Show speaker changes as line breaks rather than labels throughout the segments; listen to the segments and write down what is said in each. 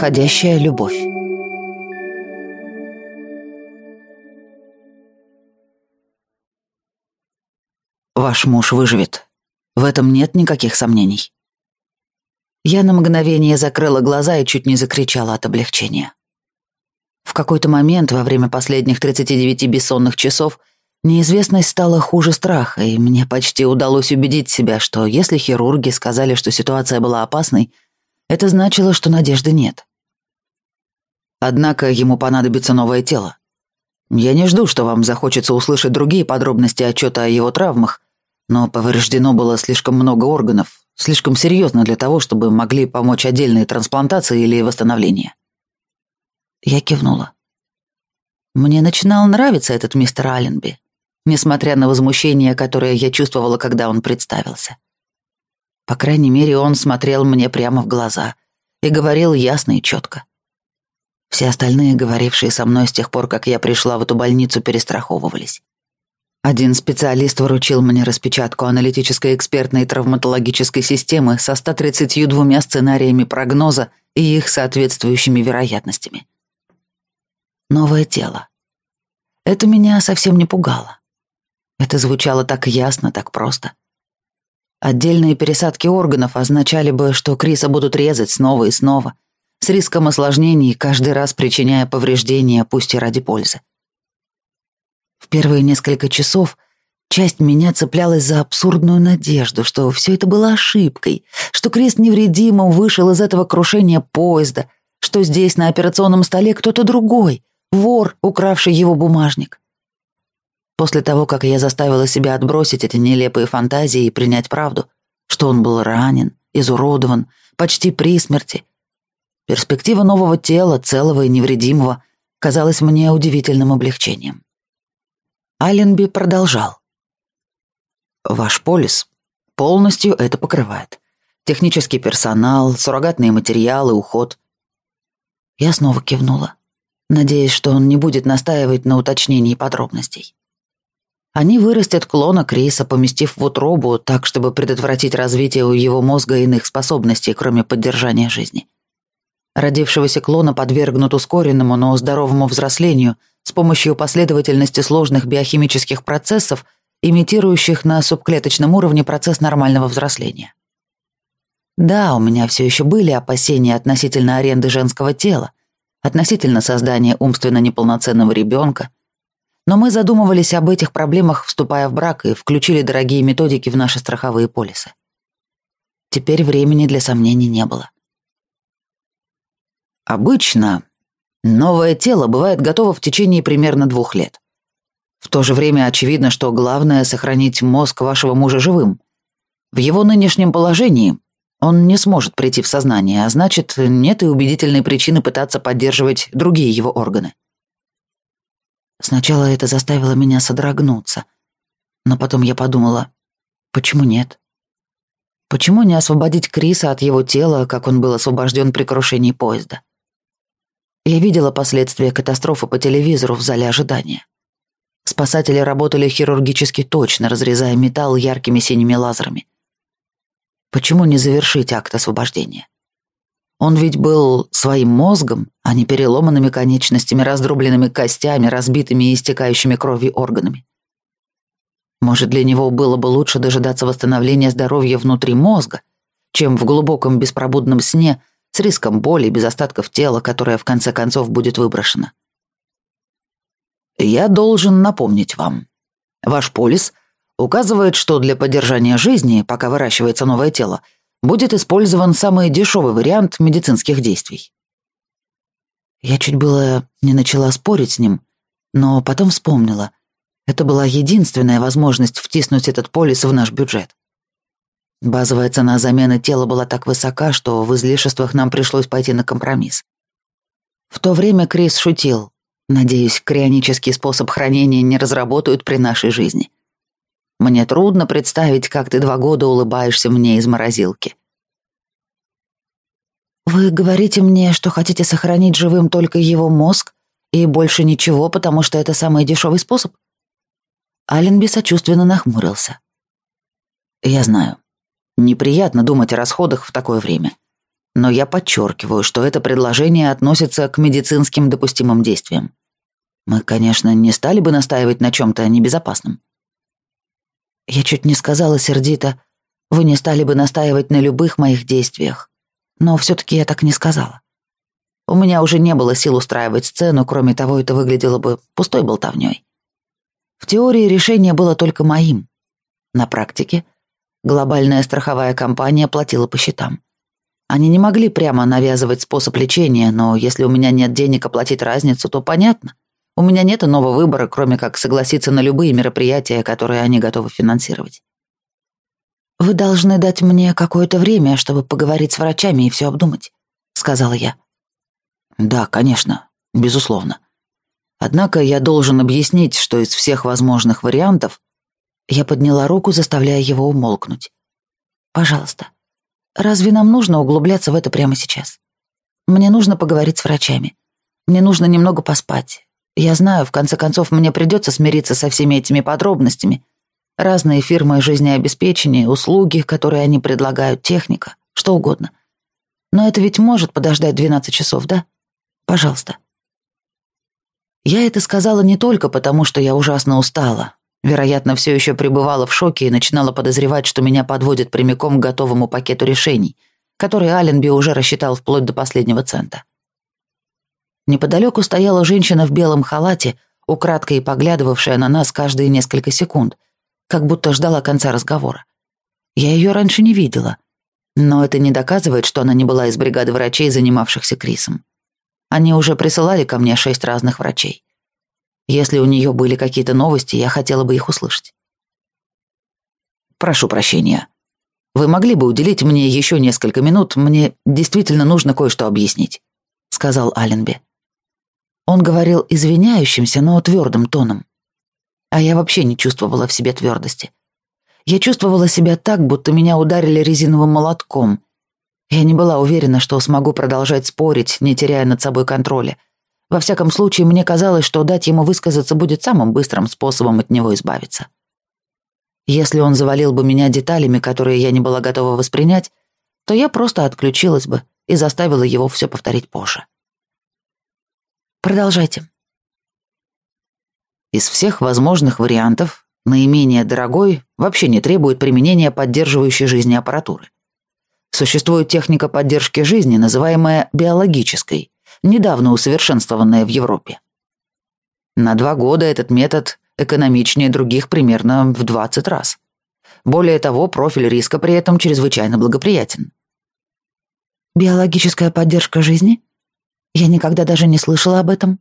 Подходящая любовь. Ваш муж выживет. В этом нет никаких сомнений. Я на мгновение закрыла глаза и чуть не закричала от облегчения. В какой-то момент во время последних 39 бессонных часов неизвестность стала хуже страха, и мне почти удалось убедить себя, что если хирурги сказали, что ситуация была опасной, это значило, что надежды нет. Однако ему понадобится новое тело. Я не жду, что вам захочется услышать другие подробности отчета о его травмах, но повреждено было слишком много органов, слишком серьезно для того, чтобы могли помочь отдельные трансплантации или восстановления. Я кивнула. Мне начинал нравиться этот мистер Алленби, несмотря на возмущение, которое я чувствовала, когда он представился. По крайней мере, он смотрел мне прямо в глаза и говорил ясно и четко. Все остальные, говорившие со мной с тех пор, как я пришла в эту больницу, перестраховывались. Один специалист вручил мне распечатку аналитической экспертной травматологической системы со 132 сценариями прогноза и их соответствующими вероятностями. Новое тело. Это меня совсем не пугало. Это звучало так ясно, так просто. Отдельные пересадки органов означали бы, что Криса будут резать снова и снова, с риском осложнений, каждый раз причиняя повреждения, пусть и ради пользы. В первые несколько часов часть меня цеплялась за абсурдную надежду, что все это было ошибкой, что Крест невредимо вышел из этого крушения поезда, что здесь на операционном столе кто-то другой, вор, укравший его бумажник. После того, как я заставила себя отбросить эти нелепые фантазии и принять правду, что он был ранен, изуродован, почти при смерти, перспектива нового тела, целого и невредимого, казалась мне удивительным облегчением. Алленби продолжал. «Ваш полис полностью это покрывает. Технический персонал, суррогатные материалы, уход». Я снова кивнула, надеясь, что он не будет настаивать на уточнении подробностей. Они вырастят клона Криса, поместив в утробу так, чтобы предотвратить развитие у его мозга иных способностей, кроме поддержания жизни. Родившегося клона подвергнут ускоренному, но здоровому взрослению – с помощью последовательности сложных биохимических процессов, имитирующих на субклеточном уровне процесс нормального взросления. Да, у меня все еще были опасения относительно аренды женского тела, относительно создания умственно неполноценного ребенка, но мы задумывались об этих проблемах, вступая в брак, и включили дорогие методики в наши страховые полисы. Теперь времени для сомнений не было. Обычно Новое тело бывает готово в течение примерно двух лет. В то же время очевидно, что главное — сохранить мозг вашего мужа живым. В его нынешнем положении он не сможет прийти в сознание, а значит, нет и убедительной причины пытаться поддерживать другие его органы. Сначала это заставило меня содрогнуться, но потом я подумала, почему нет? Почему не освободить Криса от его тела, как он был освобожден при крушении поезда? Я видела последствия катастрофы по телевизору в зале ожидания. Спасатели работали хирургически точно, разрезая металл яркими синими лазерами. Почему не завершить акт освобождения? Он ведь был своим мозгом, а не переломанными конечностями, раздробленными костями, разбитыми и истекающими кровью органами. Может, для него было бы лучше дожидаться восстановления здоровья внутри мозга, чем в глубоком беспробудном сне с риском боли, без остатков тела, которое в конце концов будет выброшено. Я должен напомнить вам. Ваш полис указывает, что для поддержания жизни, пока выращивается новое тело, будет использован самый дешевый вариант медицинских действий. Я чуть было не начала спорить с ним, но потом вспомнила. Это была единственная возможность втиснуть этот полис в наш бюджет. Базовая цена замены тела была так высока, что в излишествах нам пришлось пойти на компромисс. В то время Крис шутил. Надеюсь, крионический способ хранения не разработают при нашей жизни. Мне трудно представить, как ты два года улыбаешься мне из морозилки. Вы говорите мне, что хотите сохранить живым только его мозг и больше ничего, потому что это самый дешевый способ? Аленби сочувственно нахмурился. Я знаю. Неприятно думать о расходах в такое время. Но я подчеркиваю, что это предложение относится к медицинским допустимым действиям. Мы, конечно, не стали бы настаивать на чем-то небезопасном. Я чуть не сказала сердито, вы не стали бы настаивать на любых моих действиях. Но все-таки я так не сказала. У меня уже не было сил устраивать сцену, кроме того, это выглядело бы пустой болтовней. В теории решение было только моим. На практике глобальная страховая компания платила по счетам. Они не могли прямо навязывать способ лечения, но если у меня нет денег оплатить разницу, то понятно. У меня нет иного выбора, кроме как согласиться на любые мероприятия, которые они готовы финансировать. «Вы должны дать мне какое-то время, чтобы поговорить с врачами и все обдумать», — сказала я. «Да, конечно, безусловно. Однако я должен объяснить, что из всех возможных вариантов...» Я подняла руку, заставляя его умолкнуть. «Пожалуйста, разве нам нужно углубляться в это прямо сейчас? Мне нужно поговорить с врачами. Мне нужно немного поспать. Я знаю, в конце концов, мне придется смириться со всеми этими подробностями. Разные фирмы жизнеобеспечения, услуги, которые они предлагают, техника, что угодно. Но это ведь может подождать 12 часов, да? Пожалуйста. Я это сказала не только потому, что я ужасно устала. Вероятно, все еще пребывала в шоке и начинала подозревать, что меня подводят прямиком к готовому пакету решений, который Алленби уже рассчитал вплоть до последнего цента. Неподалеку стояла женщина в белом халате, украдкой поглядывавшая на нас каждые несколько секунд, как будто ждала конца разговора. Я ее раньше не видела, но это не доказывает, что она не была из бригады врачей, занимавшихся Крисом. Они уже присылали ко мне шесть разных врачей. Если у нее были какие-то новости, я хотела бы их услышать. Прошу прощения. Вы могли бы уделить мне еще несколько минут? Мне действительно нужно кое-что объяснить, сказал Аленби. Он говорил извиняющимся, но твердым тоном. А я вообще не чувствовала в себе твердости. Я чувствовала себя так, будто меня ударили резиновым молотком. Я не была уверена, что смогу продолжать спорить, не теряя над собой контроля. Во всяком случае, мне казалось, что дать ему высказаться будет самым быстрым способом от него избавиться. Если он завалил бы меня деталями, которые я не была готова воспринять, то я просто отключилась бы и заставила его все повторить позже. Продолжайте. Из всех возможных вариантов наименее дорогой вообще не требует применения поддерживающей жизни аппаратуры. Существует техника поддержки жизни, называемая биологической, недавно усовершенствованная в Европе. На два года этот метод экономичнее других примерно в 20 раз. Более того, профиль риска при этом чрезвычайно благоприятен. Биологическая поддержка жизни? Я никогда даже не слышала об этом.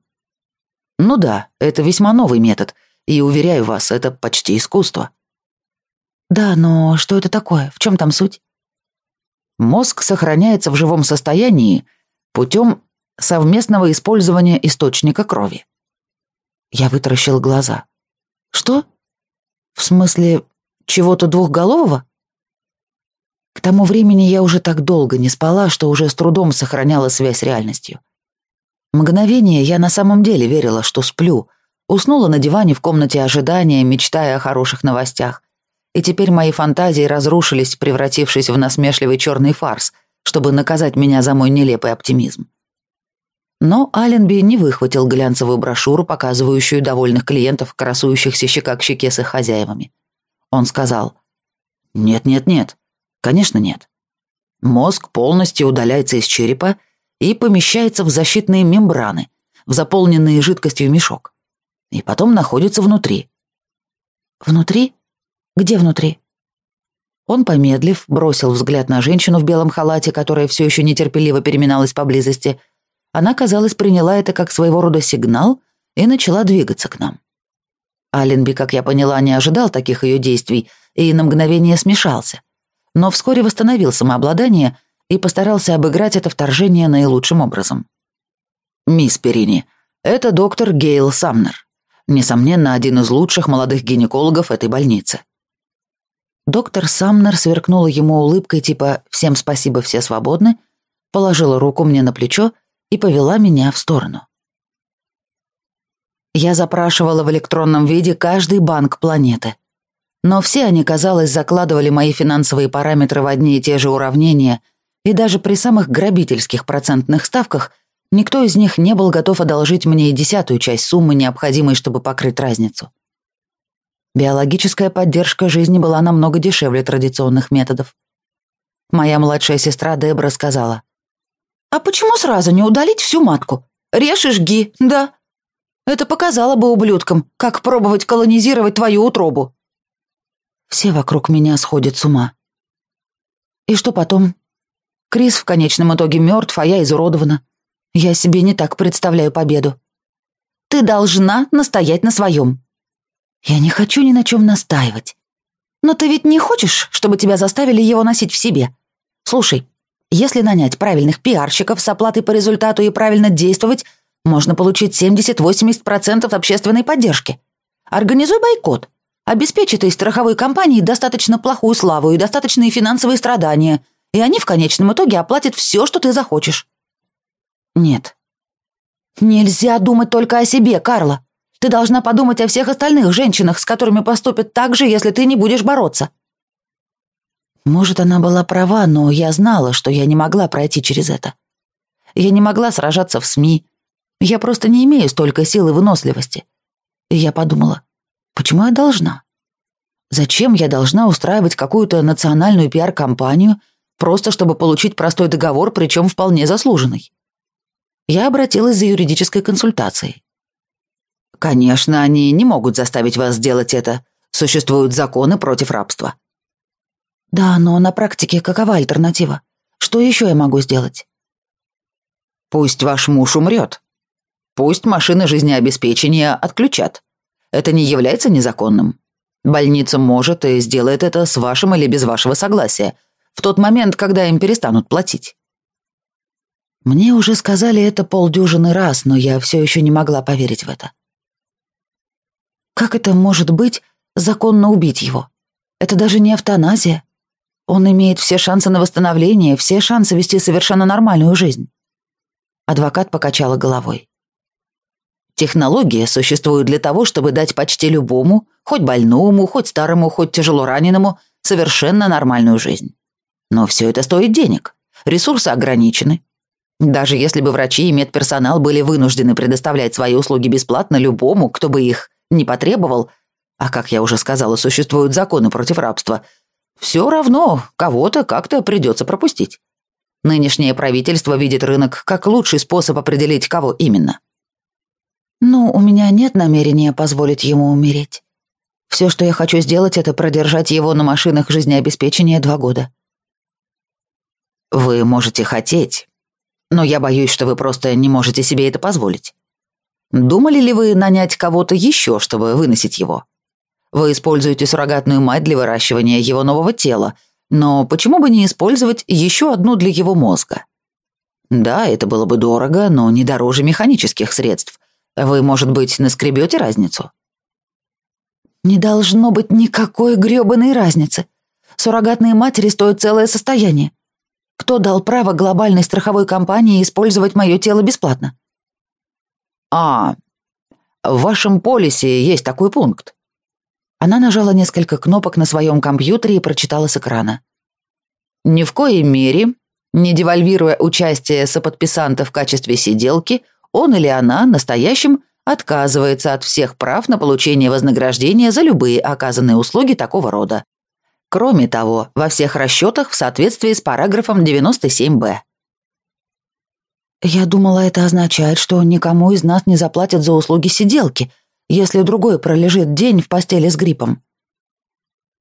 Ну да, это весьма новый метод, и, уверяю вас, это почти искусство. Да, но что это такое? В чем там суть? Мозг сохраняется в живом состоянии путем совместного использования источника крови. Я вытаращил глаза. Что? В смысле, чего-то двухголового? К тому времени я уже так долго не спала, что уже с трудом сохраняла связь с реальностью. Мгновение я на самом деле верила, что сплю. Уснула на диване в комнате ожидания, мечтая о хороших новостях. И теперь мои фантазии разрушились, превратившись в насмешливый черный фарс, чтобы наказать меня за мой нелепый оптимизм. Но Алленби не выхватил глянцевую брошюру, показывающую довольных клиентов, красующихся щека к щеке с их хозяевами. Он сказал, «Нет-нет-нет, конечно нет. Мозг полностью удаляется из черепа и помещается в защитные мембраны, в заполненный жидкостью мешок. И потом находится внутри. Внутри? Где внутри? Он, помедлив, бросил взгляд на женщину в белом халате, которая все еще нетерпеливо переминалась поблизости. Она, казалось, приняла это как своего рода сигнал и начала двигаться к нам. Аленби, как я поняла, не ожидал таких ее действий и на мгновение смешался. Но вскоре восстановил самообладание — и постарался обыграть это вторжение наилучшим образом. «Мисс Перини, это доктор Гейл Самнер. Несомненно, один из лучших молодых гинекологов этой больницы». Доктор Самнер сверкнула ему улыбкой типа «Всем спасибо, все свободны», положила руку мне на плечо и повела меня в сторону. Я запрашивала в электронном виде каждый банк планеты. Но все они, казалось, закладывали мои финансовые параметры в одни и те же уравнения И даже при самых грабительских процентных ставках никто из них не был готов одолжить мне и десятую часть суммы, необходимой, чтобы покрыть разницу. Биологическая поддержка жизни была намного дешевле традиционных методов. Моя младшая сестра Дебра сказала, «А почему сразу не удалить всю матку? Режь и жги, да. Это показало бы ублюдкам, как пробовать колонизировать твою утробу». Все вокруг меня сходят с ума. И что потом? Крис в конечном итоге мертв, а я изуродована. Я себе не так представляю победу. Ты должна настоять на своем. Я не хочу ни на чем настаивать. Но ты ведь не хочешь, чтобы тебя заставили его носить в себе? Слушай, если нанять правильных пиарщиков с оплатой по результату и правильно действовать, можно получить 70-80% общественной поддержки. Организуй бойкот. Обеспечь этой страховой компании достаточно плохую славу и достаточные финансовые страдания – и они в конечном итоге оплатят все, что ты захочешь. Нет. Нельзя думать только о себе, Карла. Ты должна подумать о всех остальных женщинах, с которыми поступят так же, если ты не будешь бороться. Может, она была права, но я знала, что я не могла пройти через это. Я не могла сражаться в СМИ. Я просто не имею столько сил и выносливости. И я подумала, почему я должна? Зачем я должна устраивать какую-то национальную пиар-компанию, просто чтобы получить простой договор, причем вполне заслуженный. Я обратилась за юридической консультацией. Конечно, они не могут заставить вас сделать это. Существуют законы против рабства. Да, но на практике какова альтернатива? Что еще я могу сделать? Пусть ваш муж умрет. Пусть машины жизнеобеспечения отключат. Это не является незаконным. Больница может и сделает это с вашим или без вашего согласия, в тот момент, когда им перестанут платить. Мне уже сказали это полдюжины раз, но я все еще не могла поверить в это. Как это может быть законно убить его? Это даже не эвтаназия. Он имеет все шансы на восстановление, все шансы вести совершенно нормальную жизнь. Адвокат покачала головой. Технология существует для того, чтобы дать почти любому, хоть больному, хоть старому, хоть тяжело раненому, совершенно нормальную жизнь. Но все это стоит денег. Ресурсы ограничены. Даже если бы врачи и медперсонал были вынуждены предоставлять свои услуги бесплатно любому, кто бы их не потребовал, а, как я уже сказала, существуют законы против рабства, все равно кого-то как-то придется пропустить. Нынешнее правительство видит рынок как лучший способ определить, кого именно. Ну, у меня нет намерения позволить ему умереть. Все, что я хочу сделать, это продержать его на машинах жизнеобеспечения два года. Вы можете хотеть, но я боюсь, что вы просто не можете себе это позволить. Думали ли вы нанять кого-то еще, чтобы выносить его? Вы используете суррогатную мать для выращивания его нового тела, но почему бы не использовать еще одну для его мозга? Да, это было бы дорого, но не дороже механических средств. Вы, может быть, наскребете разницу? Не должно быть никакой грёбаной разницы. Суррогатные матери стоят целое состояние. Кто дал право глобальной страховой компании использовать мое тело бесплатно? А, в вашем полисе есть такой пункт. Она нажала несколько кнопок на своем компьютере и прочитала с экрана. Ни в коей мере, не девальвируя участие соподписанта в качестве сиделки, он или она настоящим отказывается от всех прав на получение вознаграждения за любые оказанные услуги такого рода, Кроме того, во всех расчетах в соответствии с параграфом 97-Б. Я думала, это означает, что никому из нас не заплатят за услуги сиделки, если другой пролежит день в постели с гриппом.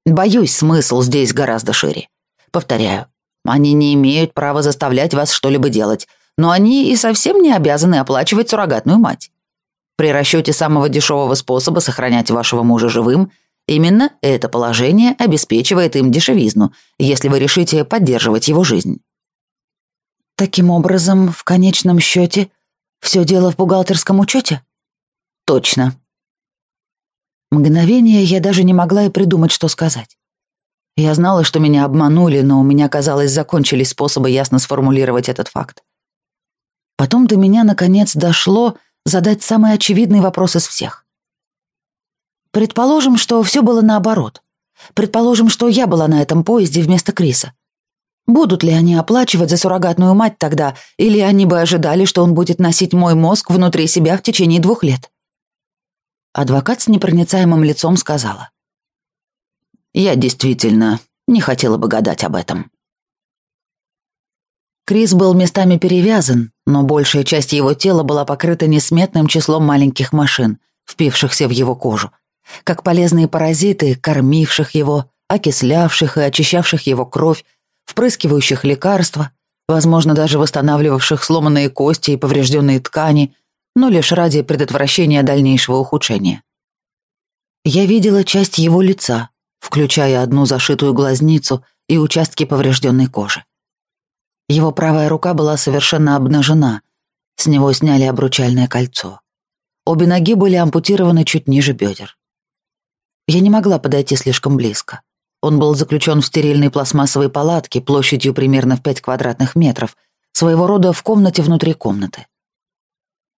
Боюсь, смысл здесь гораздо шире. Повторяю, они не имеют права заставлять вас что-либо делать, но они и совсем не обязаны оплачивать суррогатную мать. При расчете самого дешевого способа сохранять вашего мужа живым Именно это положение обеспечивает им дешевизну, если вы решите поддерживать его жизнь. Таким образом, в конечном счете, все дело в бухгалтерском учете? Точно. Мгновение я даже не могла и придумать, что сказать. Я знала, что меня обманули, но у меня, казалось, закончились способы ясно сформулировать этот факт. Потом до меня, наконец, дошло задать самый очевидный вопрос из всех. Предположим, что все было наоборот. Предположим, что я была на этом поезде вместо Криса. Будут ли они оплачивать за суррогатную мать тогда, или они бы ожидали, что он будет носить мой мозг внутри себя в течение двух лет? Адвокат с непроницаемым лицом сказала. «Я действительно не хотела бы гадать об этом». Крис был местами перевязан, но большая часть его тела была покрыта несметным числом маленьких машин, впившихся в его кожу, как полезные паразиты, кормивших его, окислявших и очищавших его кровь, впрыскивающих лекарства, возможно, даже восстанавливавших сломанные кости и поврежденные ткани, но лишь ради предотвращения дальнейшего ухудшения. Я видела часть его лица, включая одну зашитую глазницу и участки поврежденной кожи. Его правая рука была совершенно обнажена, с него сняли обручальное кольцо. Обе ноги были ампутированы чуть ниже бедер. Я не могла подойти слишком близко. Он был заключен в стерильной пластмассовой палатке площадью примерно в 5 квадратных метров, своего рода в комнате внутри комнаты.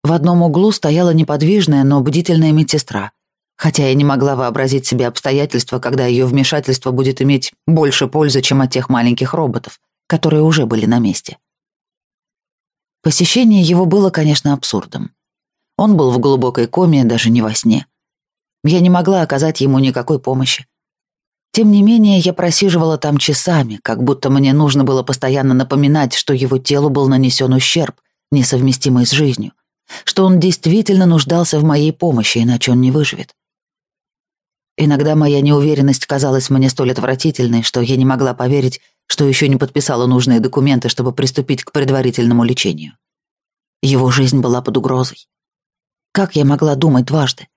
В одном углу стояла неподвижная, но бдительная медсестра, хотя я не могла вообразить себе обстоятельства, когда ее вмешательство будет иметь больше пользы, чем от тех маленьких роботов, которые уже были на месте. Посещение его было, конечно, абсурдом. Он был в глубокой коме, даже не во сне. Я не могла оказать ему никакой помощи. Тем не менее, я просиживала там часами, как будто мне нужно было постоянно напоминать, что его телу был нанесен ущерб, несовместимый с жизнью, что он действительно нуждался в моей помощи, иначе он не выживет. Иногда моя неуверенность казалась мне столь отвратительной, что я не могла поверить, что еще не подписала нужные документы, чтобы приступить к предварительному лечению. Его жизнь была под угрозой. Как я могла думать дважды?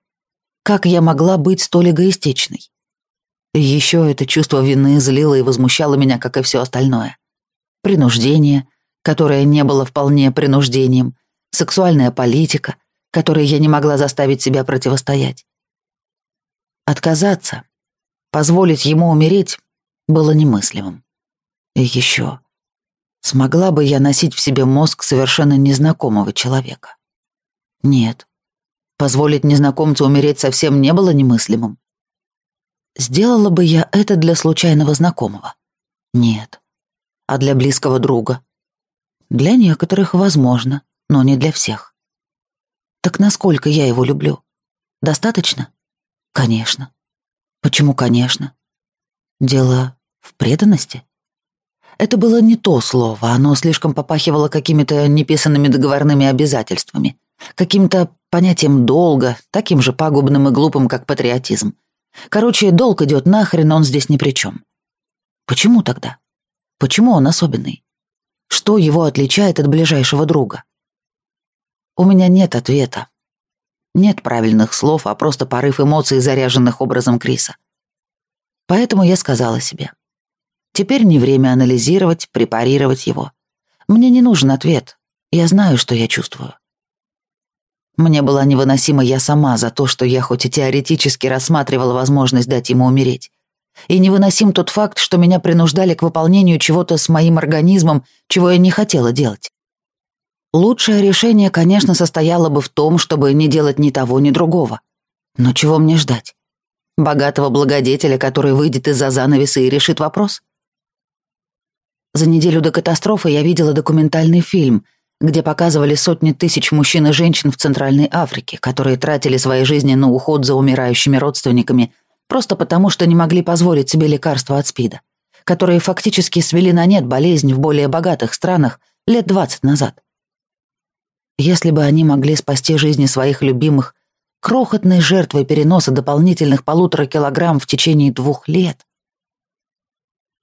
Как я могла быть столь эгоистичной? И еще это чувство вины злило и возмущало меня, как и все остальное. Принуждение, которое не было вполне принуждением, сексуальная политика, которой я не могла заставить себя противостоять. Отказаться, позволить ему умереть, было немыслимым. И еще, смогла бы я носить в себе мозг совершенно незнакомого человека? Нет. Позволить незнакомцу умереть совсем не было немыслимым. Сделала бы я это для случайного знакомого? Нет. А для близкого друга? Для некоторых возможно, но не для всех. Так насколько я его люблю? Достаточно? Конечно. Почему конечно? Дело в преданности? Это было не то слово, оно слишком попахивало какими-то неписанными договорными обязательствами, каким-то понятием долга, таким же пагубным и глупым, как патриотизм. Короче, долг идет нахрен, он здесь ни при чем. Почему тогда? Почему он особенный? Что его отличает от ближайшего друга? У меня нет ответа. Нет правильных слов, а просто порыв эмоций, заряженных образом Криса. Поэтому я сказала себе. Теперь не время анализировать, препарировать его. Мне не нужен ответ. Я знаю, что я чувствую. Мне была невыносима я сама за то, что я хоть и теоретически рассматривала возможность дать ему умереть. И невыносим тот факт, что меня принуждали к выполнению чего-то с моим организмом, чего я не хотела делать. Лучшее решение, конечно, состояло бы в том, чтобы не делать ни того, ни другого. Но чего мне ждать? Богатого благодетеля, который выйдет из-за занавеса и решит вопрос? За неделю до катастрофы я видела документальный фильм, где показывали сотни тысяч мужчин и женщин в Центральной Африке, которые тратили свои жизни на уход за умирающими родственниками просто потому, что не могли позволить себе лекарства от СПИДа, которые фактически свели на нет болезнь в более богатых странах лет 20 назад. Если бы они могли спасти жизни своих любимых крохотной жертвой переноса дополнительных полутора килограмм в течение двух лет.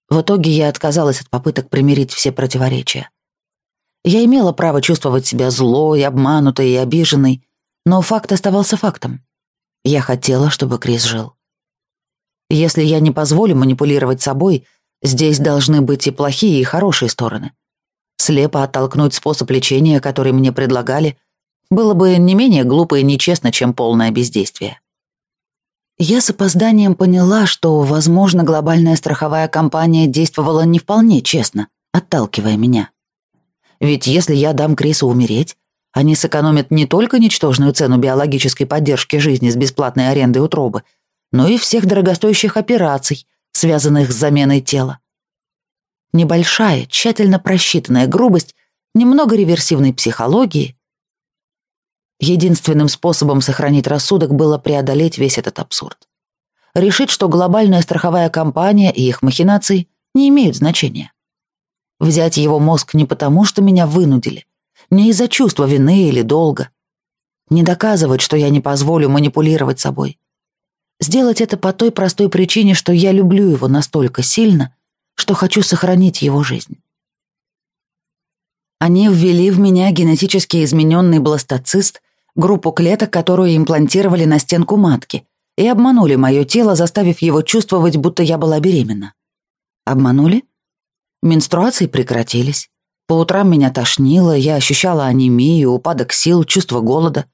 В итоге я отказалась от попыток примирить все противоречия. Я имела право чувствовать себя злой, обманутой и обиженной, но факт оставался фактом. Я хотела, чтобы Крис жил. Если я не позволю манипулировать собой, здесь должны быть и плохие, и хорошие стороны. Слепо оттолкнуть способ лечения, который мне предлагали, было бы не менее глупо и нечестно, чем полное бездействие. Я с опозданием поняла, что, возможно, глобальная страховая компания действовала не вполне честно, отталкивая меня. Ведь если я дам Крису умереть, они сэкономят не только ничтожную цену биологической поддержки жизни с бесплатной арендой утробы, но и всех дорогостоящих операций, связанных с заменой тела. Небольшая, тщательно просчитанная грубость, немного реверсивной психологии. Единственным способом сохранить рассудок было преодолеть весь этот абсурд. Решить, что глобальная страховая компания и их махинации не имеют значения. Взять его мозг не потому, что меня вынудили, не из-за чувства вины или долга. Не доказывать, что я не позволю манипулировать собой. Сделать это по той простой причине, что я люблю его настолько сильно, что хочу сохранить его жизнь. Они ввели в меня генетически измененный бластоцист, группу клеток, которую имплантировали на стенку матки, и обманули мое тело, заставив его чувствовать, будто я была беременна. Обманули? Менструации прекратились. По утрам меня тошнило, я ощущала анемию, упадок сил, чувство голода.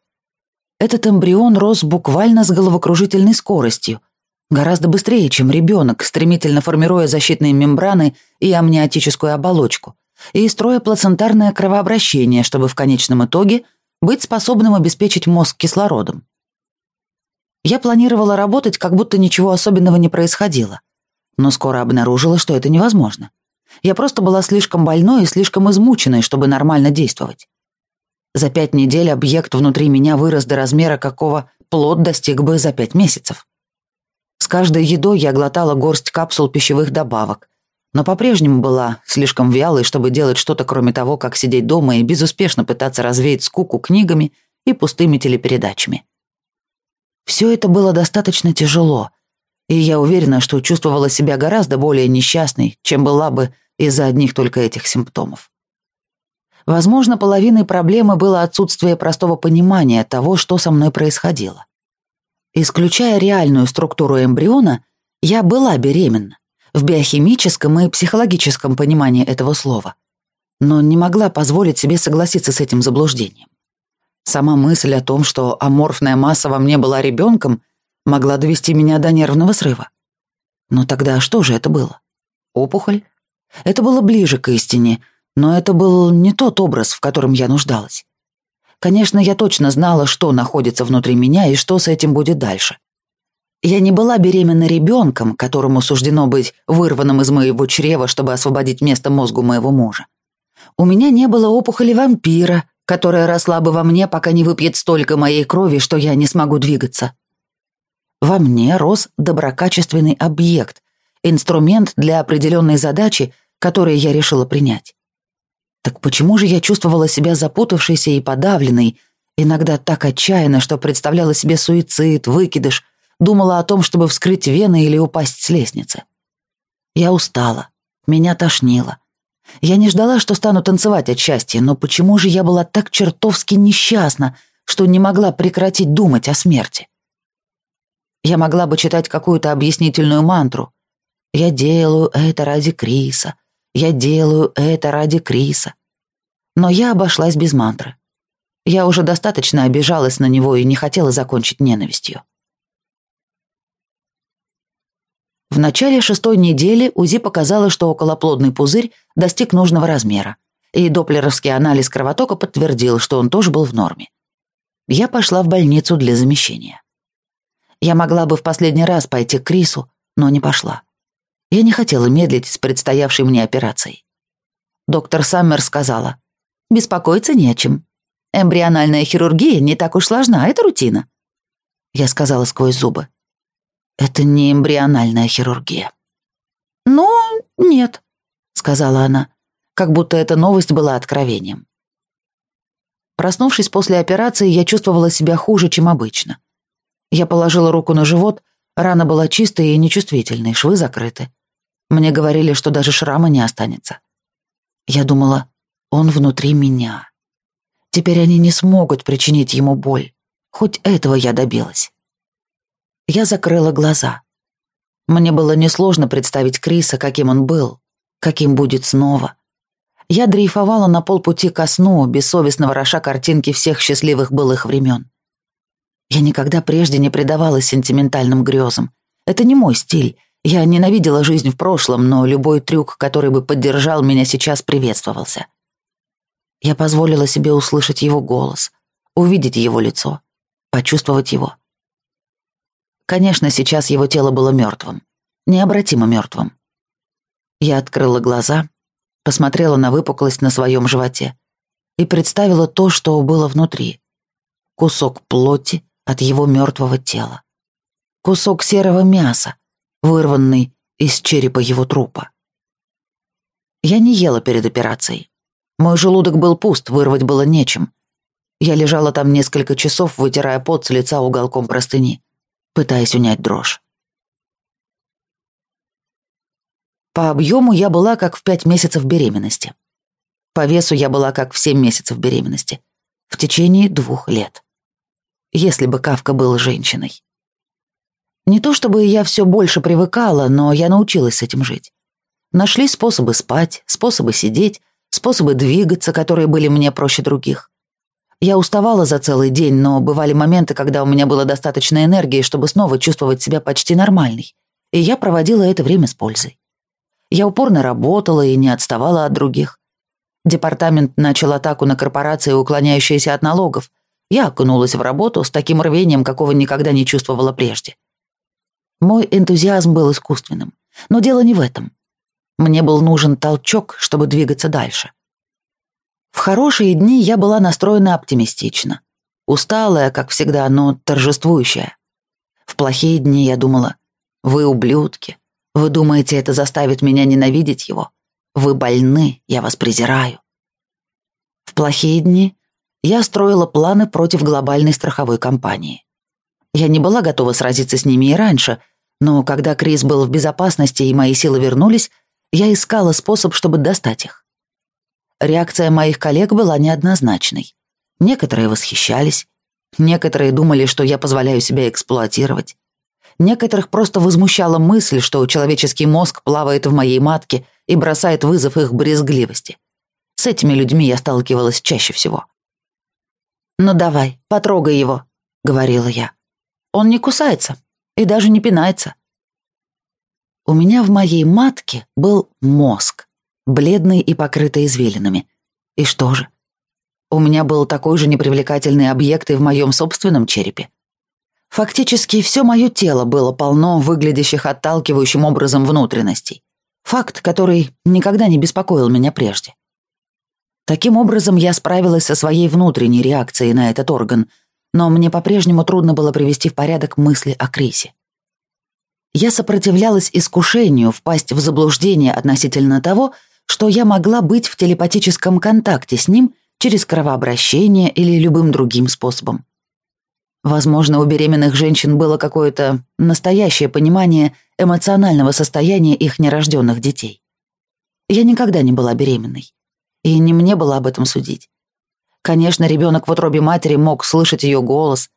Этот эмбрион рос буквально с головокружительной скоростью, гораздо быстрее, чем ребенок, стремительно формируя защитные мембраны и амниотическую оболочку, и строя плацентарное кровообращение, чтобы в конечном итоге быть способным обеспечить мозг кислородом. Я планировала работать, как будто ничего особенного не происходило, но скоро обнаружила, что это невозможно. Я просто была слишком больной и слишком измученной, чтобы нормально действовать. За пять недель объект внутри меня вырос до размера, какого плод достиг бы за пять месяцев. С каждой едой я глотала горсть капсул пищевых добавок, но по-прежнему была слишком вялой, чтобы делать что-то кроме того, как сидеть дома и безуспешно пытаться развеять скуку книгами и пустыми телепередачами. Все это было достаточно тяжело, и я уверена, что чувствовала себя гораздо более несчастной, чем была бы из-за одних только этих симптомов. Возможно, половиной проблемы было отсутствие простого понимания того, что со мной происходило. Исключая реальную структуру эмбриона, я была беременна, в биохимическом и психологическом понимании этого слова, но не могла позволить себе согласиться с этим заблуждением. Сама мысль о том, что аморфная масса во мне была ребенком, могла довести меня до нервного срыва. Но тогда что же это было? Опухоль? Это было ближе к истине, но это был не тот образ, в котором я нуждалась. Конечно, я точно знала, что находится внутри меня и что с этим будет дальше. Я не была беременна ребенком, которому суждено быть вырванным из моего чрева, чтобы освободить место мозгу моего мужа. У меня не было опухоли вампира, которая росла бы во мне, пока не выпьет столько моей крови, что я не смогу двигаться. Во мне рос доброкачественный объект, инструмент для определенной задачи, которую я решила принять. Так почему же я чувствовала себя запутавшейся и подавленной, иногда так отчаянно, что представляла себе суицид, выкидыш, думала о том, чтобы вскрыть вены или упасть с лестницы? Я устала, меня тошнило. Я не ждала, что стану танцевать от счастья, но почему же я была так чертовски несчастна, что не могла прекратить думать о смерти? Я могла бы читать какую-то объяснительную мантру. «Я делаю это ради Криса. Я делаю это ради Криса». Но я обошлась без мантры. Я уже достаточно обижалась на него и не хотела закончить ненавистью. В начале шестой недели УЗИ показало, что околоплодный пузырь достиг нужного размера, и доплеровский анализ кровотока подтвердил, что он тоже был в норме. Я пошла в больницу для замещения. Я могла бы в последний раз пойти к Крису, но не пошла. Я не хотела медлить с предстоявшей мне операцией. Доктор Саммер сказала, «Беспокоиться не о чем. Эмбриональная хирургия не так уж сложна, это рутина». Я сказала сквозь зубы, «Это не эмбриональная хирургия». «Ну, нет», — сказала она, как будто эта новость была откровением. Проснувшись после операции, я чувствовала себя хуже, чем обычно. Я положила руку на живот, рана была чистой и нечувствительной, швы закрыты. Мне говорили, что даже шрама не останется. Я думала, он внутри меня. Теперь они не смогут причинить ему боль. Хоть этого я добилась. Я закрыла глаза. Мне было несложно представить Криса, каким он был, каким будет снова. Я дрейфовала на полпути ко сну, бессовестно вороша картинки всех счастливых былых времен. Я никогда прежде не предавалась сентиментальным грезам. Это не мой стиль. Я ненавидела жизнь в прошлом, но любой трюк, который бы поддержал меня сейчас, приветствовался. Я позволила себе услышать его голос, увидеть его лицо, почувствовать его. Конечно, сейчас его тело было мертвым, необратимо мертвым. Я открыла глаза, посмотрела на выпуклость на своем животе и представила то, что было внутри. Кусок плоти от его мертвого тела. Кусок серого мяса, вырванный из черепа его трупа. Я не ела перед операцией. Мой желудок был пуст, вырвать было нечем. Я лежала там несколько часов, вытирая пот с лица уголком простыни, пытаясь унять дрожь. По объему я была как в пять месяцев беременности. По весу я была как в семь месяцев беременности. В течение двух лет. Если бы Кавка был женщиной. Не то чтобы я все больше привыкала, но я научилась с этим жить. Нашли способы спать, способы сидеть, способы двигаться, которые были мне проще других. Я уставала за целый день, но бывали моменты, когда у меня было достаточно энергии, чтобы снова чувствовать себя почти нормальной, и я проводила это время с пользой. Я упорно работала и не отставала от других. Департамент начал атаку на корпорации, уклоняющиеся от налогов. Я окунулась в работу с таким рвением, какого никогда не чувствовала прежде. Мой энтузиазм был искусственным, но дело не в этом. Мне был нужен толчок, чтобы двигаться дальше. В хорошие дни я была настроена оптимистично. Усталая, как всегда, но торжествующая. В плохие дни я думала, вы ублюдки. Вы думаете, это заставит меня ненавидеть его? Вы больны, я вас презираю. В плохие дни я строила планы против глобальной страховой компании. Я не была готова сразиться с ними и раньше, но когда Крис был в безопасности и мои силы вернулись, я искала способ, чтобы достать их. Реакция моих коллег была неоднозначной. Некоторые восхищались, некоторые думали, что я позволяю себя эксплуатировать. Некоторых просто возмущала мысль, что человеческий мозг плавает в моей матке и бросает вызов их брезгливости. С этими людьми я сталкивалась чаще всего. «Ну давай, потрогай его», — говорила я. «Он не кусается и даже не пинается. У меня в моей матке был мозг, бледный и покрытый извилинами. И что же? У меня был такой же непривлекательный объект и в моем собственном черепе. Фактически все мое тело было полно выглядящих отталкивающим образом внутренностей. Факт, который никогда не беспокоил меня прежде. Таким образом, я справилась со своей внутренней реакцией на этот орган, но мне по-прежнему трудно было привести в порядок мысли о Крисе. Я сопротивлялась искушению впасть в заблуждение относительно того, что я могла быть в телепатическом контакте с ним через кровообращение или любым другим способом. Возможно, у беременных женщин было какое-то настоящее понимание эмоционального состояния их нерожденных детей. Я никогда не была беременной, и не мне было об этом судить. Конечно, ребенок в утробе матери мог слышать ее голос,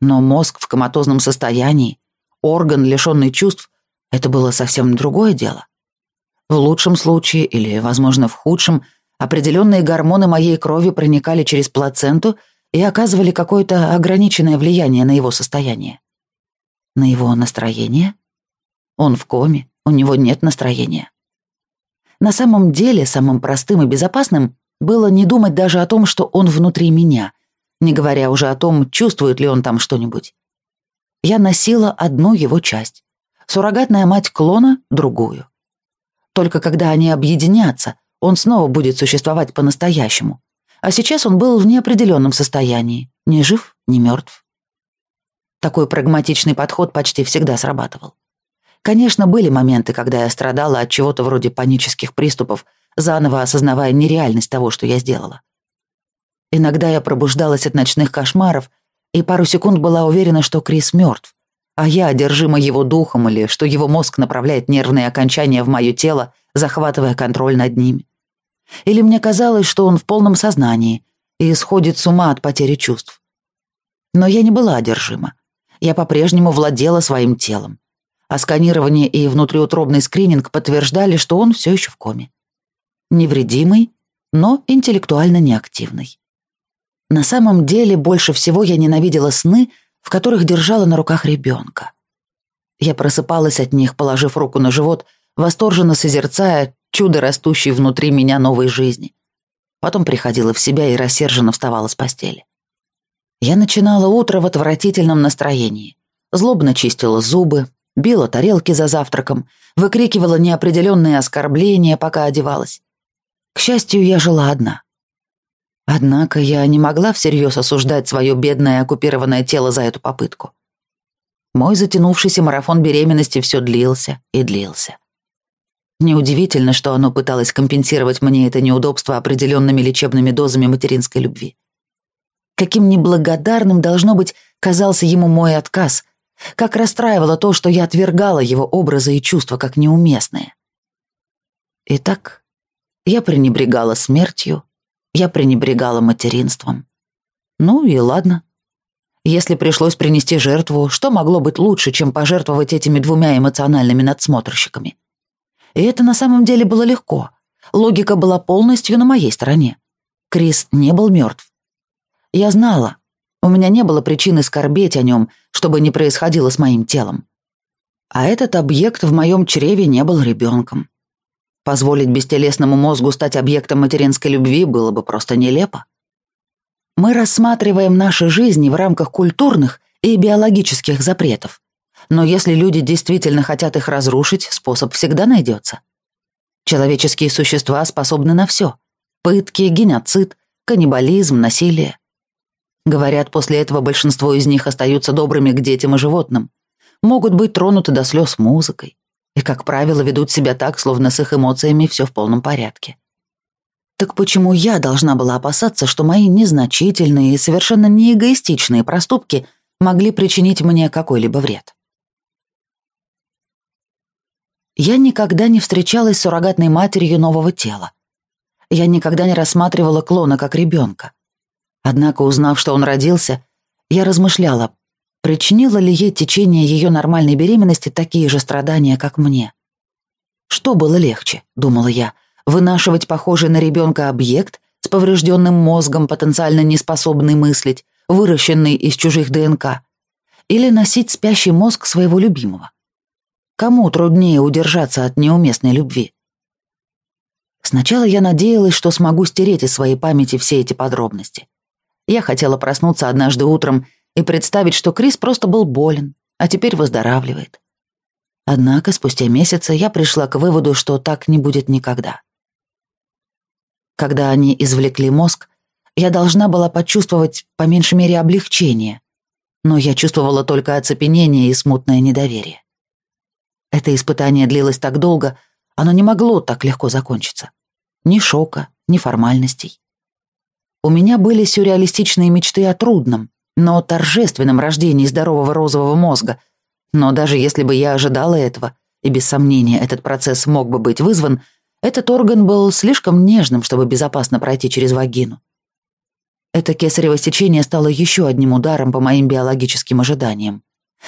но мозг в коматозном состоянии орган, лишенный чувств, это было совсем другое дело. В лучшем случае, или, возможно, в худшем, определенные гормоны моей крови проникали через плаценту и оказывали какое-то ограниченное влияние на его состояние. На его настроение? Он в коме, у него нет настроения. На самом деле, самым простым и безопасным было не думать даже о том, что он внутри меня, не говоря уже о том, чувствует ли он там что-нибудь я носила одну его часть. Суррогатная мать клона — другую. Только когда они объединятся, он снова будет существовать по-настоящему. А сейчас он был в неопределенном состоянии, ни жив, ни мертв. Такой прагматичный подход почти всегда срабатывал. Конечно, были моменты, когда я страдала от чего-то вроде панических приступов, заново осознавая нереальность того, что я сделала. Иногда я пробуждалась от ночных кошмаров и пару секунд была уверена, что Крис мертв, а я одержима его духом или что его мозг направляет нервные окончания в мое тело, захватывая контроль над ними. Или мне казалось, что он в полном сознании и сходит с ума от потери чувств. Но я не была одержима. Я по-прежнему владела своим телом. А сканирование и внутриутробный скрининг подтверждали, что он все еще в коме. Невредимый, но интеллектуально неактивный. На самом деле, больше всего я ненавидела сны, в которых держала на руках ребенка. Я просыпалась от них, положив руку на живот, восторженно созерцая чудо, растущее внутри меня новой жизни. Потом приходила в себя и рассерженно вставала с постели. Я начинала утро в отвратительном настроении. Злобно чистила зубы, била тарелки за завтраком, выкрикивала неопределенные оскорбления, пока одевалась. К счастью, я жила одна. Однако я не могла всерьез осуждать свое бедное оккупированное тело за эту попытку. Мой затянувшийся марафон беременности все длился и длился. Неудивительно, что оно пыталось компенсировать мне это неудобство определенными лечебными дозами материнской любви. Каким неблагодарным, должно быть, казался ему мой отказ, как расстраивало то, что я отвергала его образы и чувства как неуместные. Итак, я пренебрегала смертью, я пренебрегала материнством. Ну и ладно. Если пришлось принести жертву, что могло быть лучше, чем пожертвовать этими двумя эмоциональными надсмотрщиками? И это на самом деле было легко. Логика была полностью на моей стороне. Крис не был мертв. Я знала. У меня не было причины скорбеть о нем, чтобы не происходило с моим телом. А этот объект в моем чреве не был ребенком. Позволить бестелесному мозгу стать объектом материнской любви было бы просто нелепо. Мы рассматриваем наши жизни в рамках культурных и биологических запретов. Но если люди действительно хотят их разрушить, способ всегда найдется. Человеческие существа способны на все. Пытки, геноцид, каннибализм, насилие. Говорят, после этого большинство из них остаются добрыми к детям и животным. Могут быть тронуты до слез музыкой. И, как правило, ведут себя так, словно с их эмоциями все в полном порядке. Так почему я должна была опасаться, что мои незначительные и совершенно неэгоистичные проступки могли причинить мне какой-либо вред? Я никогда не встречалась с суррогатной матерью нового тела. Я никогда не рассматривала клона как ребенка. Однако, узнав, что он родился, я размышляла, причинило ли ей течение ее нормальной беременности такие же страдания, как мне. Что было легче, думала я, вынашивать похожий на ребенка объект с поврежденным мозгом, потенциально неспособный мыслить, выращенный из чужих ДНК, или носить спящий мозг своего любимого. Кому труднее удержаться от неуместной любви? Сначала я надеялась, что смогу стереть из своей памяти все эти подробности. Я хотела проснуться однажды утром и представить, что Крис просто был болен, а теперь выздоравливает. Однако спустя месяцы я пришла к выводу, что так не будет никогда. Когда они извлекли мозг, я должна была почувствовать по меньшей мере облегчение, но я чувствовала только оцепенение и смутное недоверие. Это испытание длилось так долго, оно не могло так легко закончиться. Ни шока, ни формальностей. У меня были сюрреалистичные мечты о трудном, но торжественном рождении здорового розового мозга. Но даже если бы я ожидала этого, и без сомнения этот процесс мог бы быть вызван, этот орган был слишком нежным, чтобы безопасно пройти через вагину. Это кесарево сечение стало еще одним ударом по моим биологическим ожиданиям.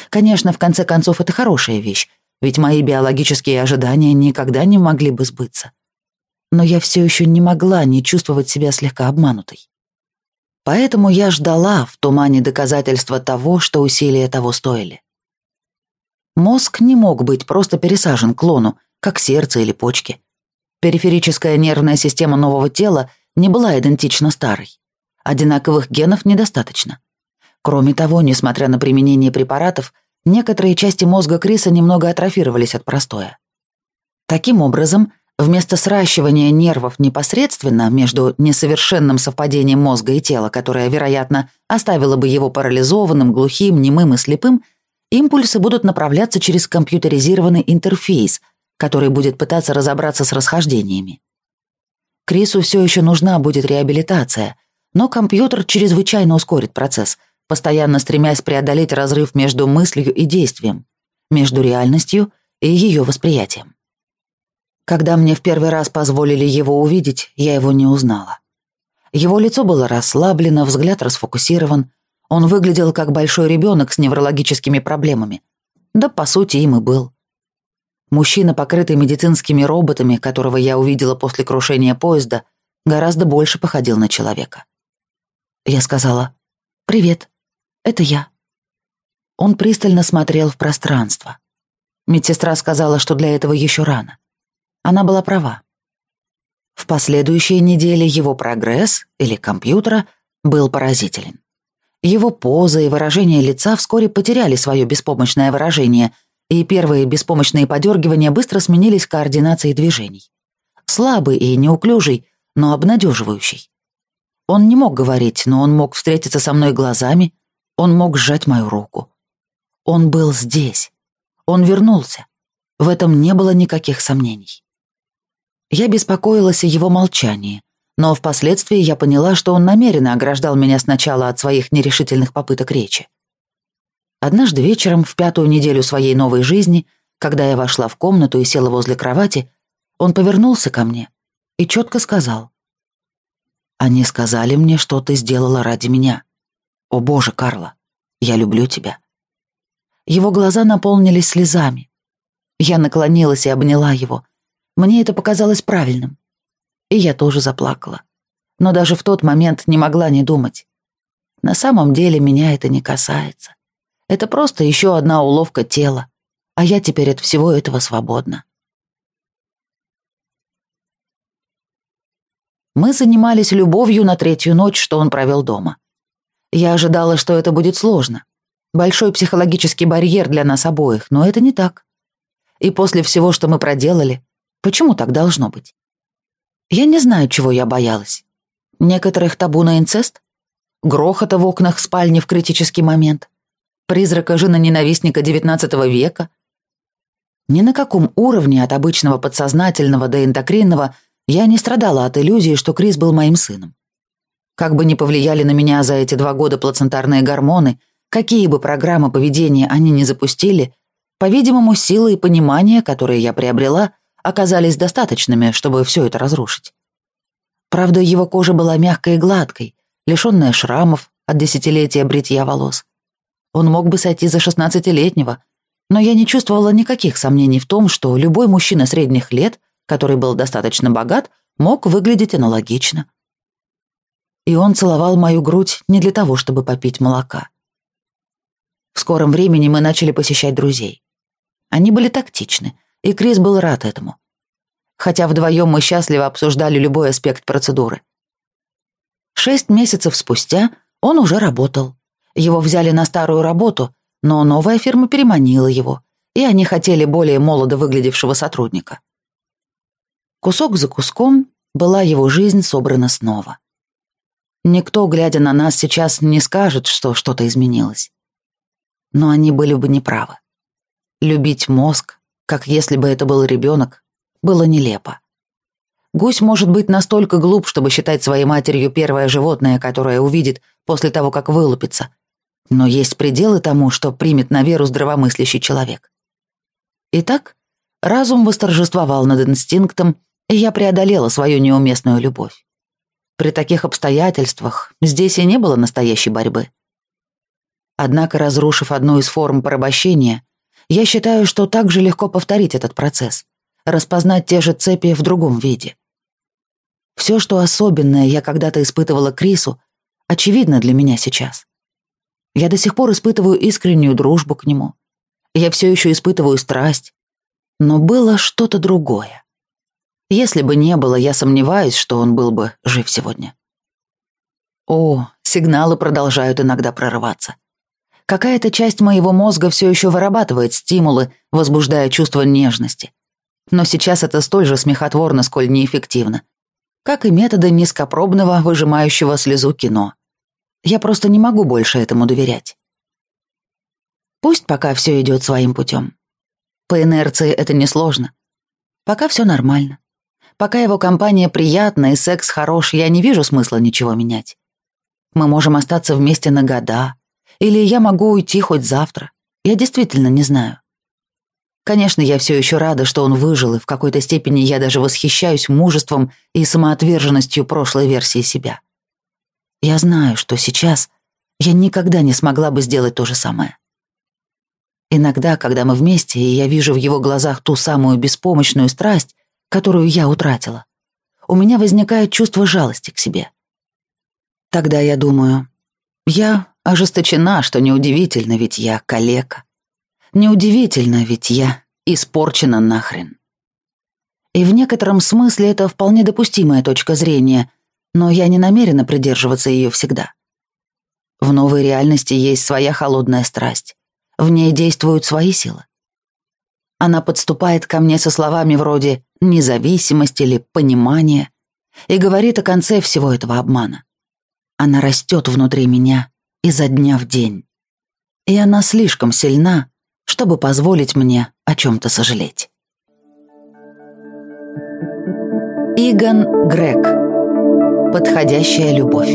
Конечно, в конце концов, это хорошая вещь, ведь мои биологические ожидания никогда не могли бы сбыться. Но я все еще не могла не чувствовать себя слегка обманутой. Поэтому я ждала в тумане доказательства того, что усилия того стоили. Мозг не мог быть просто пересажен клону, как сердце или почки. Периферическая нервная система нового тела не была идентична старой. Одинаковых генов недостаточно. Кроме того, несмотря на применение препаратов, некоторые части мозга Криса немного атрофировались от простоя. Таким образом, вместо сращивания нервов непосредственно между несовершенным совпадением мозга и тела, которое, вероятно, оставило бы его парализованным, глухим, немым и слепым, импульсы будут направляться через компьютеризированный интерфейс, который будет пытаться разобраться с расхождениями. Крису все еще нужна будет реабилитация, но компьютер чрезвычайно ускорит процесс – постоянно стремясь преодолеть разрыв между мыслью и действием, между реальностью и ее восприятием. Когда мне в первый раз позволили его увидеть, я его не узнала. Его лицо было расслаблено, взгляд расфокусирован. Он выглядел как большой ребенок с неврологическими проблемами. Да, по сути, им и был. Мужчина, покрытый медицинскими роботами, которого я увидела после крушения поезда, гораздо больше походил на человека. Я сказала «Привет». Это я». Он пристально смотрел в пространство. Медсестра сказала, что для этого еще рано. Она была права. В последующие недели его прогресс, или компьютера, был поразителен. Его поза и выражение лица вскоре потеряли свое беспомощное выражение, и первые беспомощные подергивания быстро сменились координацией движений. Слабый и неуклюжий, но обнадеживающий. Он не мог говорить, но он мог встретиться со мной глазами, он мог сжать мою руку. Он был здесь. Он вернулся. В этом не было никаких сомнений. Я беспокоилась о его молчании, но впоследствии я поняла, что он намеренно ограждал меня сначала от своих нерешительных попыток речи. Однажды вечером, в пятую неделю своей новой жизни, когда я вошла в комнату и села возле кровати, он повернулся ко мне и четко сказал. «Они сказали мне, что ты сделала ради меня. О боже, Карла, я люблю тебя». Его глаза наполнились слезами. Я наклонилась и обняла его. Мне это показалось правильным. И я тоже заплакала. Но даже в тот момент не могла не думать. На самом деле меня это не касается. Это просто еще одна уловка тела, а я теперь от всего этого свободна. Мы занимались любовью на третью ночь, что он провел дома. Я ожидала, что это будет сложно. Большой психологический барьер для нас обоих, но это не так. И после всего, что мы проделали, почему так должно быть? Я не знаю, чего я боялась. Некоторых табу на инцест? Грохота в окнах спальни в критический момент? Призрака жена-ненавистника XIX века? Ни на каком уровне от обычного подсознательного до эндокринного я не страдала от иллюзии, что Крис был моим сыном. Как бы ни повлияли на меня за эти два года плацентарные гормоны, какие бы программы поведения они ни запустили, по-видимому, силы и понимание, которые я приобрела, оказались достаточными, чтобы все это разрушить. Правда, его кожа была мягкой и гладкой, лишенная шрамов от десятилетия бритья волос. Он мог бы сойти за шестнадцатилетнего, но я не чувствовала никаких сомнений в том, что любой мужчина средних лет, который был достаточно богат, мог выглядеть аналогично. И он целовал мою грудь не для того, чтобы попить молока. В скором времени мы начали посещать друзей. Они были тактичны, и Крис был рад этому. Хотя вдвоем мы счастливо обсуждали любой аспект процедуры. Шесть месяцев спустя он уже работал. Его взяли на старую работу, но новая фирма переманила его, и они хотели более молодо выглядевшего сотрудника. Кусок за куском была его жизнь собрана снова. Никто, глядя на нас сейчас, не скажет, что что-то изменилось. Но они были бы неправы. Любить мозг, как если бы это был ребенок, было нелепо. Гусь может быть настолько глуп, чтобы считать своей матерью первое животное, которое увидит после того, как вылупится. Но есть пределы тому, что примет на веру здравомыслящий человек. Итак, разум восторжествовал над инстинктом, и я преодолела свою неуместную любовь. При таких обстоятельствах здесь и не было настоящей борьбы. Однако, разрушив одну из форм порабощения, я считаю, что так же легко повторить этот процесс, распознать те же цепи в другом виде. Все, что особенное я когда-то испытывала Крису, очевидно для меня сейчас. Я до сих пор испытываю искреннюю дружбу к нему. Я все еще испытываю страсть. Но было что-то другое. Если бы не было, я сомневаюсь, что он был бы жив сегодня. О, сигналы продолжают иногда прорываться. Какая-то часть моего мозга все еще вырабатывает стимулы, возбуждая чувство нежности. Но сейчас это столь же смехотворно, сколь неэффективно. Как и методы низкопробного, выжимающего слезу кино. Я просто не могу больше этому доверять. Пусть пока все идет своим путем. По инерции это несложно. Пока все нормально. Пока его компания приятна и секс хорош, я не вижу смысла ничего менять. Мы можем остаться вместе на года, или я могу уйти хоть завтра. Я действительно не знаю. Конечно, я все еще рада, что он выжил, и в какой-то степени я даже восхищаюсь мужеством и самоотверженностью прошлой версии себя. Я знаю, что сейчас я никогда не смогла бы сделать то же самое. Иногда, когда мы вместе, и я вижу в его глазах ту самую беспомощную страсть, которую я утратила, у меня возникает чувство жалости к себе. Тогда я думаю, я ожесточена, что неудивительно, ведь я калека. Неудивительно, ведь я испорчена нахрен. И в некотором смысле это вполне допустимая точка зрения, но я не намерена придерживаться ее всегда. В новой реальности есть своя холодная страсть. В ней действуют свои силы. Она подступает ко мне со словами вроде «независимость» или «понимание» и говорит о конце всего этого обмана. Она растет внутри меня изо дня в день. И она слишком сильна, чтобы позволить мне о чем-то сожалеть. Иган Грег. Подходящая любовь.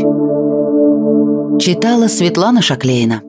Читала Светлана Шаклейна.